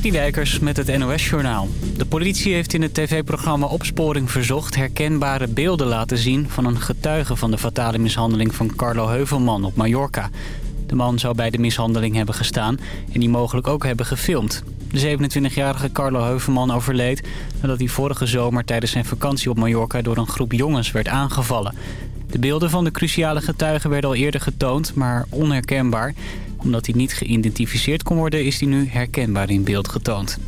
Dijkers met het NOS-journaal. De politie heeft in het tv-programma Opsporing Verzocht... herkenbare beelden laten zien van een getuige van de fatale mishandeling van Carlo Heuvelman op Mallorca. De man zou bij de mishandeling hebben gestaan en die mogelijk ook hebben gefilmd. De 27-jarige Carlo Heuvelman overleed nadat hij vorige zomer tijdens zijn vakantie op Mallorca... door een groep jongens werd aangevallen. De beelden van de cruciale getuigen werden al eerder getoond, maar onherkenbaar omdat hij niet geïdentificeerd kon worden is hij nu herkenbaar in beeld getoond.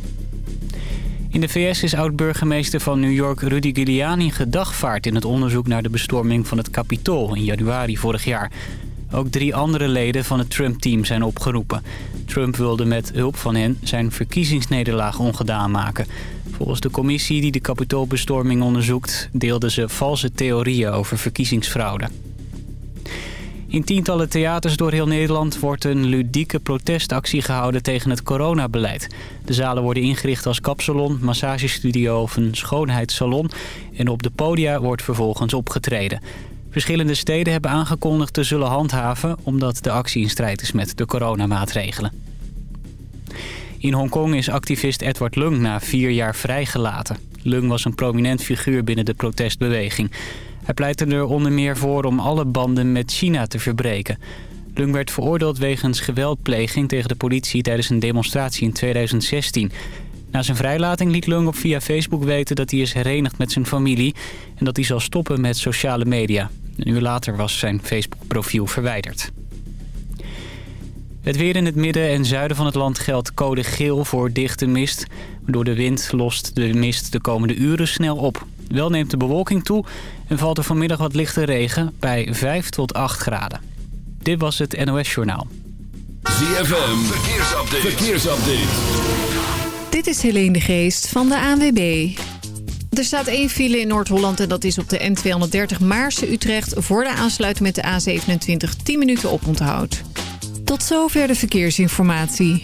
In de VS is oud-burgemeester van New York Rudy Giuliani gedagvaard in het onderzoek naar de bestorming van het Capitool in januari vorig jaar. Ook drie andere leden van het Trump-team zijn opgeroepen. Trump wilde met hulp van hen zijn verkiezingsnederlaag ongedaan maken. Volgens de commissie die de Capitoolbestorming onderzoekt... deelden ze valse theorieën over verkiezingsfraude. In tientallen theaters door heel Nederland wordt een ludieke protestactie gehouden tegen het coronabeleid. De zalen worden ingericht als kapsalon, massagestudio of een schoonheidssalon. En op de podia wordt vervolgens opgetreden. Verschillende steden hebben aangekondigd te zullen handhaven... omdat de actie in strijd is met de coronamaatregelen. In Hongkong is activist Edward Lung na vier jaar vrijgelaten. Lung was een prominent figuur binnen de protestbeweging. Hij pleitte er onder meer voor om alle banden met China te verbreken. Lung werd veroordeeld wegens geweldpleging tegen de politie tijdens een demonstratie in 2016. Na zijn vrijlating liet Lung op via Facebook weten dat hij is herenigd met zijn familie... en dat hij zal stoppen met sociale media. Een uur later was zijn Facebook-profiel verwijderd. Het weer in het midden en zuiden van het land geldt code geel voor dichte mist. Door de wind lost de mist de komende uren snel op. Wel neemt de bewolking toe en valt er vanmiddag wat lichte regen bij 5 tot 8 graden. Dit was het NOS Journaal. ZFM, verkeersupdate. verkeersupdate. Dit is Helene de Geest van de ANWB. Er staat één file in Noord-Holland en dat is op de N230 Maarse-Utrecht... voor de aansluiting met de A27 10 minuten oponthoud. Tot zover de verkeersinformatie.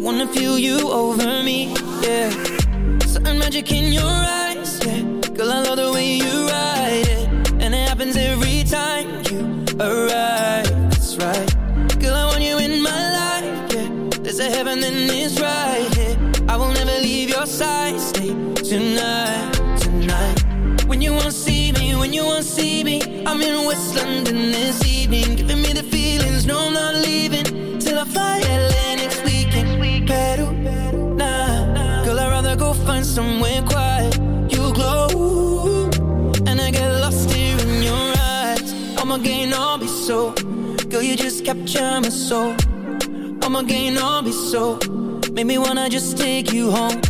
wanna feel you over me, yeah. Certain magic in your eyes, yeah. Girl, I love the way you ride it. And it happens every time you arrive, that's right. Girl, I want you in my life, yeah. There's a heaven and it's right here. Yeah. I will never leave your side, stay tonight, tonight. When you won't see me, when you won't see me I'm in West London this evening. Giving me the feelings, no, i capture my soul. I'ma gain all be so. Make me wanna just take you home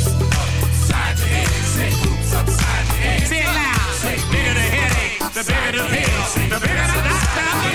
the bigger the pill. The bigger the doctor,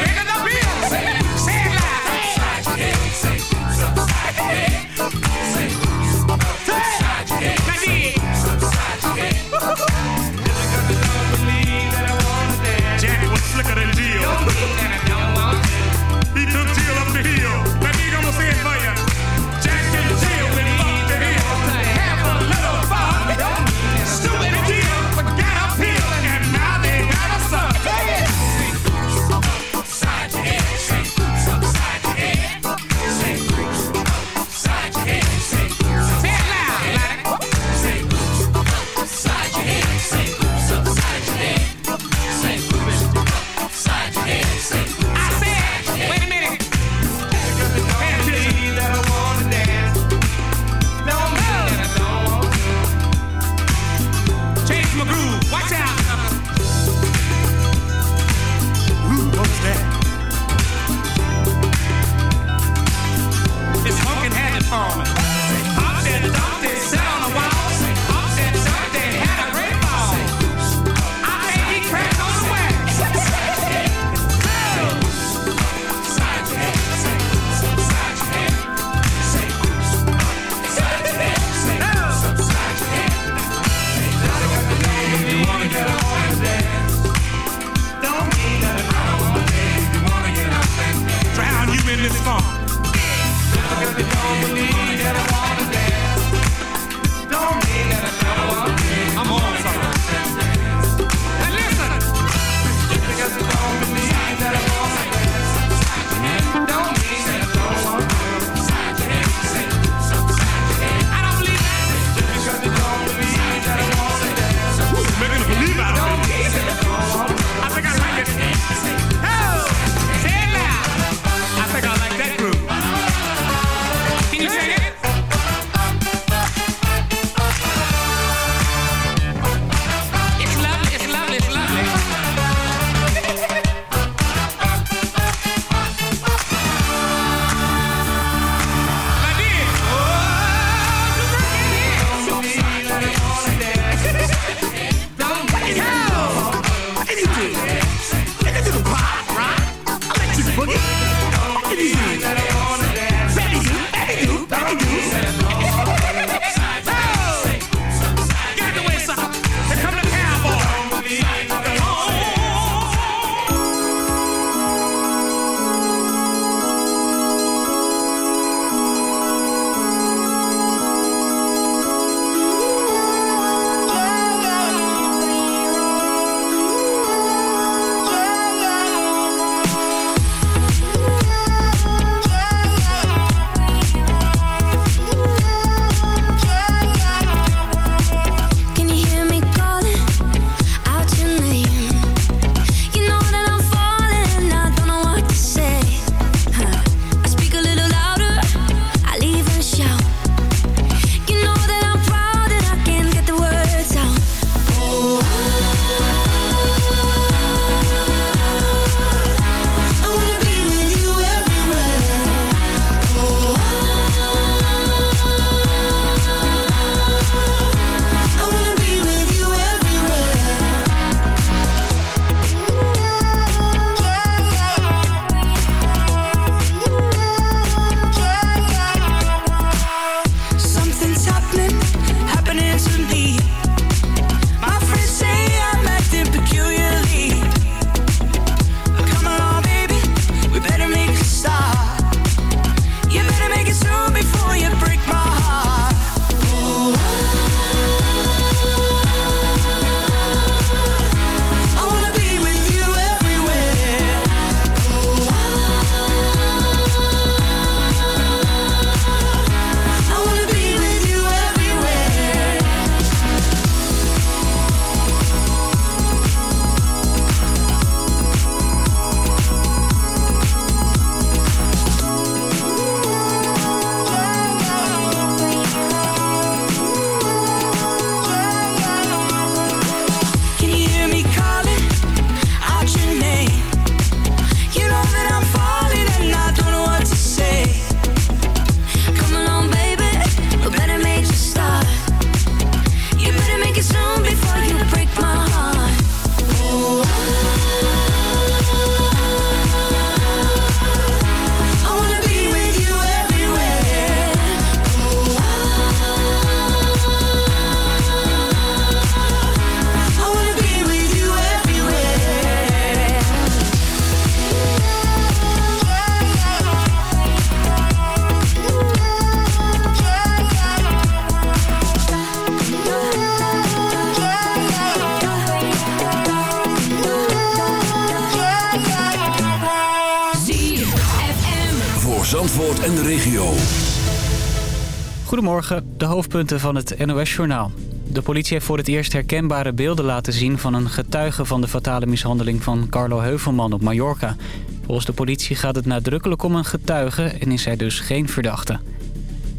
hoofdpunten van het NOS-journaal. De politie heeft voor het eerst herkenbare beelden laten zien... van een getuige van de fatale mishandeling van Carlo Heuvelman op Mallorca. Volgens de politie gaat het nadrukkelijk om een getuige... en is hij dus geen verdachte.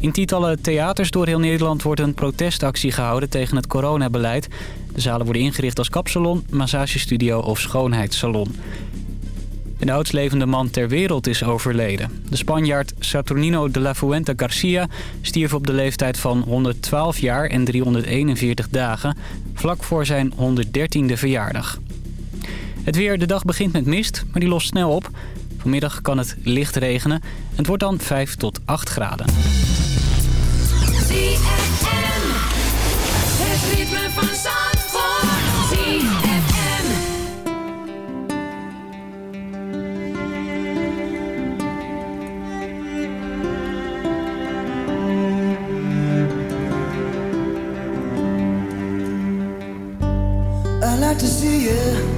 In tientallen theaters door heel Nederland wordt een protestactie gehouden tegen het coronabeleid. De zalen worden ingericht als kapsalon, massagestudio of schoonheidssalon. Een oudslevende man ter wereld is overleden. De Spanjaard Saturnino de la Fuente Garcia stierf op de leeftijd van 112 jaar en 341 dagen... vlak voor zijn 113e verjaardag. Het weer, de dag begint met mist, maar die lost snel op. Vanmiddag kan het licht regenen. Het wordt dan 5 tot 8 graden. To see you,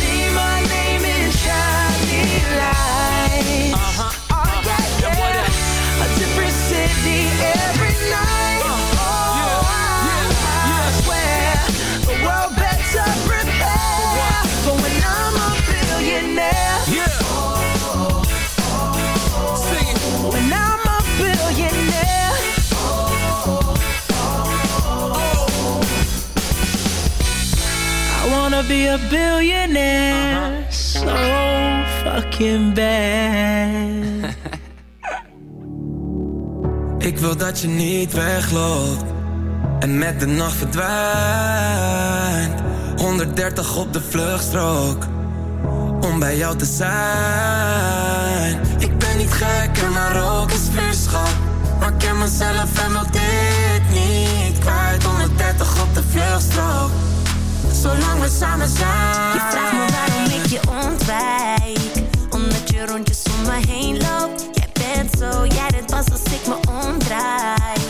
Billionaire so fucking bad. Ik wil dat je niet wegloopt en met de nacht verdwijnt. 130 op de vluchtstrook om bij jou te zijn. Ik ben niet gek en maar ook is vuurschap. Maar ik ken mezelf en wil dit niet kwijt. 130 op de vluchtstrook, zolang we samen zijn. Je vraagt me waarom ik je ontwijk Omdat je rondjes om me heen loopt Jij bent zo, jij dit pas als ik me omdraai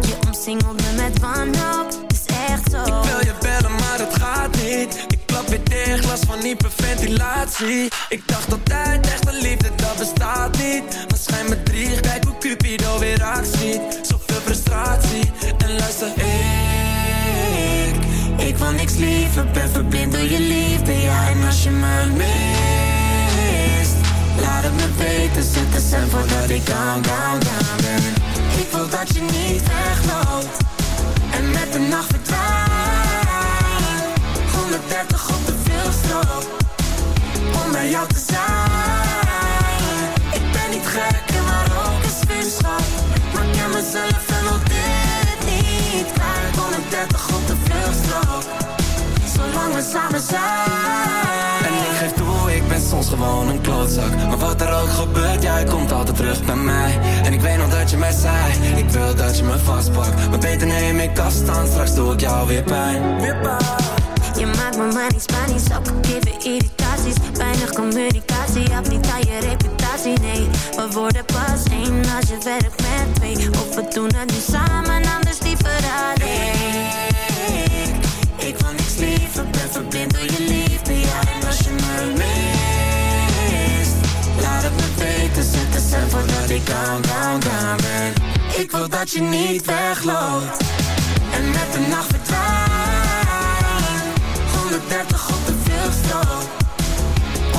Je omsingelt me met wanhoop, is echt zo Ik wil je bellen, maar het gaat niet. Ik klap weer dicht, last van hyperventilatie. Ik dacht altijd, echte liefde, dat bestaat niet. Maar schijn me drie, kijk hoe Cupido weer actie. Zoveel frustratie, en luister, ik... Ik wil niks liever, ben verblind door je liefde. Ja, en als je me mist, laat het me weten. Zet de stem voordat ik down, down, down ben. Ik wil dat je niet wegloopt en met de nacht verdwijnt. 130 op de veelstrook, om bij jou te zijn. Ik ben niet gek maar ook een vuurschap. Maar ken mezelf en wil 30 op de vluchtstrook Zolang we samen zijn. En ik geef toe, ik ben soms gewoon een klootzak. Maar wat er ook gebeurt, jij komt altijd terug bij mij. En ik weet nog dat je mij zei Ik wil dat je me vastpakt. Maar beter neem ik afstand, straks doe ik jou weer pijn, weer pijn. Je maakt me maar money, spanisch, opgegeven irritaties. Weinig communicatie, niet aan je reputatie, nee. We worden pas één als je werkt met twee. Of we doen het nu samen, anders liever alleen. Liever, ben verblind door je liefde Ja, en als je me mist Laat het me weten, zet de cent voordat ik down, down, down ben. Ik wil dat je niet wegloopt En met de nacht verdwijnt 130 op de vluchtstrook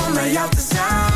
Om bij jou te zijn